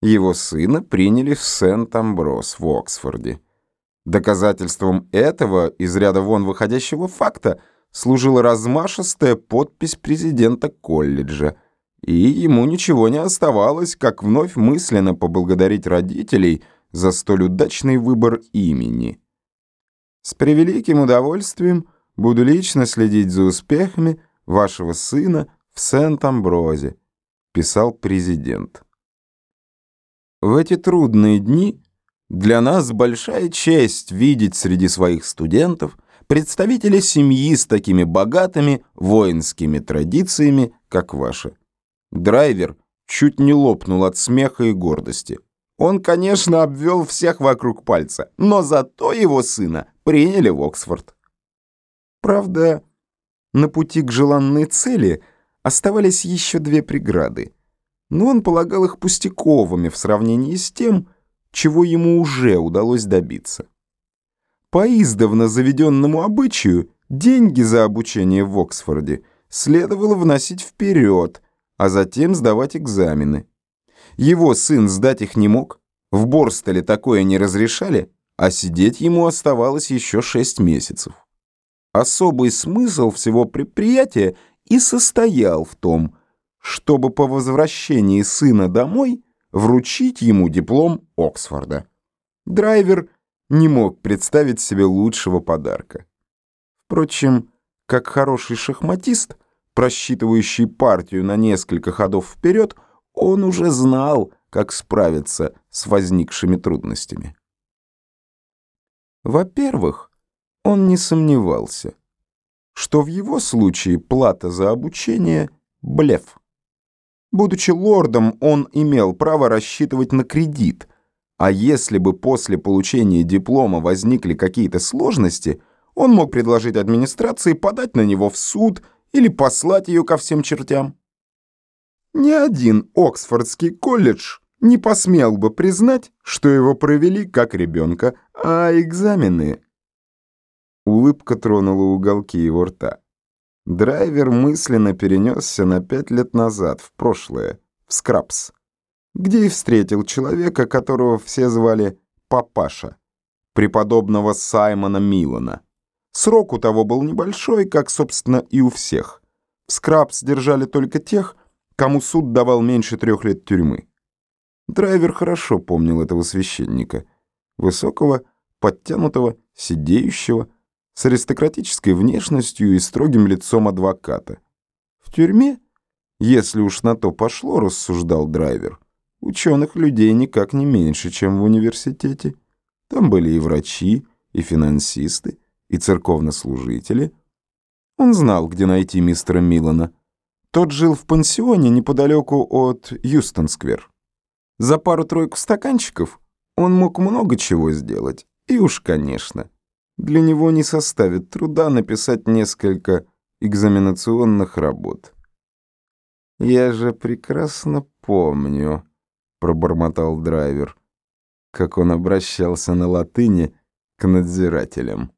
Его сына приняли в Сент-Амброс в Оксфорде. Доказательством этого из ряда вон выходящего факта служила размашистая подпись президента колледжа, и ему ничего не оставалось, как вновь мысленно поблагодарить родителей за столь удачный выбор имени. С превеликим удовольствием буду лично следить за успехами вашего сына в Сент-Амброзе, писал президент. В эти трудные дни для нас большая честь видеть среди своих студентов представителей семьи с такими богатыми воинскими традициями, как ваша. Драйвер чуть не лопнул от смеха и гордости. Он, конечно, обвел всех вокруг пальца, но зато его сына приняли в Оксфорд. Правда, на пути к желанной цели оставались еще две преграды но он полагал их пустяковыми в сравнении с тем, чего ему уже удалось добиться. По издавна заведенному обычаю деньги за обучение в Оксфорде следовало вносить вперед, а затем сдавать экзамены. Его сын сдать их не мог, в Борстоле такое не разрешали, а сидеть ему оставалось еще шесть месяцев. Особый смысл всего предприятия и состоял в том, чтобы по возвращении сына домой вручить ему диплом Оксфорда. Драйвер не мог представить себе лучшего подарка. Впрочем, как хороший шахматист, просчитывающий партию на несколько ходов вперед, он уже знал, как справиться с возникшими трудностями. Во-первых, он не сомневался, что в его случае плата за обучение – блеф. Будучи лордом, он имел право рассчитывать на кредит, а если бы после получения диплома возникли какие-то сложности, он мог предложить администрации подать на него в суд или послать ее ко всем чертям. Ни один Оксфордский колледж не посмел бы признать, что его провели как ребенка, а экзамены... Улыбка тронула уголки его рта. Драйвер мысленно перенесся на пять лет назад, в прошлое, в Скрабс, где и встретил человека, которого все звали Папаша, преподобного Саймона Милана. Срок у того был небольшой, как, собственно, и у всех. В Скрабс держали только тех, кому суд давал меньше трех лет тюрьмы. Драйвер хорошо помнил этого священника. Высокого, подтянутого, сидеющего, с аристократической внешностью и строгим лицом адвоката. В тюрьме, если уж на то пошло, рассуждал драйвер, ученых людей никак не меньше, чем в университете. Там были и врачи, и финансисты, и церковнослужители. Он знал, где найти мистера Милана. Тот жил в пансионе неподалеку от Юстон-сквер. За пару-тройку стаканчиков он мог много чего сделать. И уж, конечно, для него не составит труда написать несколько экзаменационных работ. «Я же прекрасно помню», — пробормотал драйвер, как он обращался на латыни к надзирателям.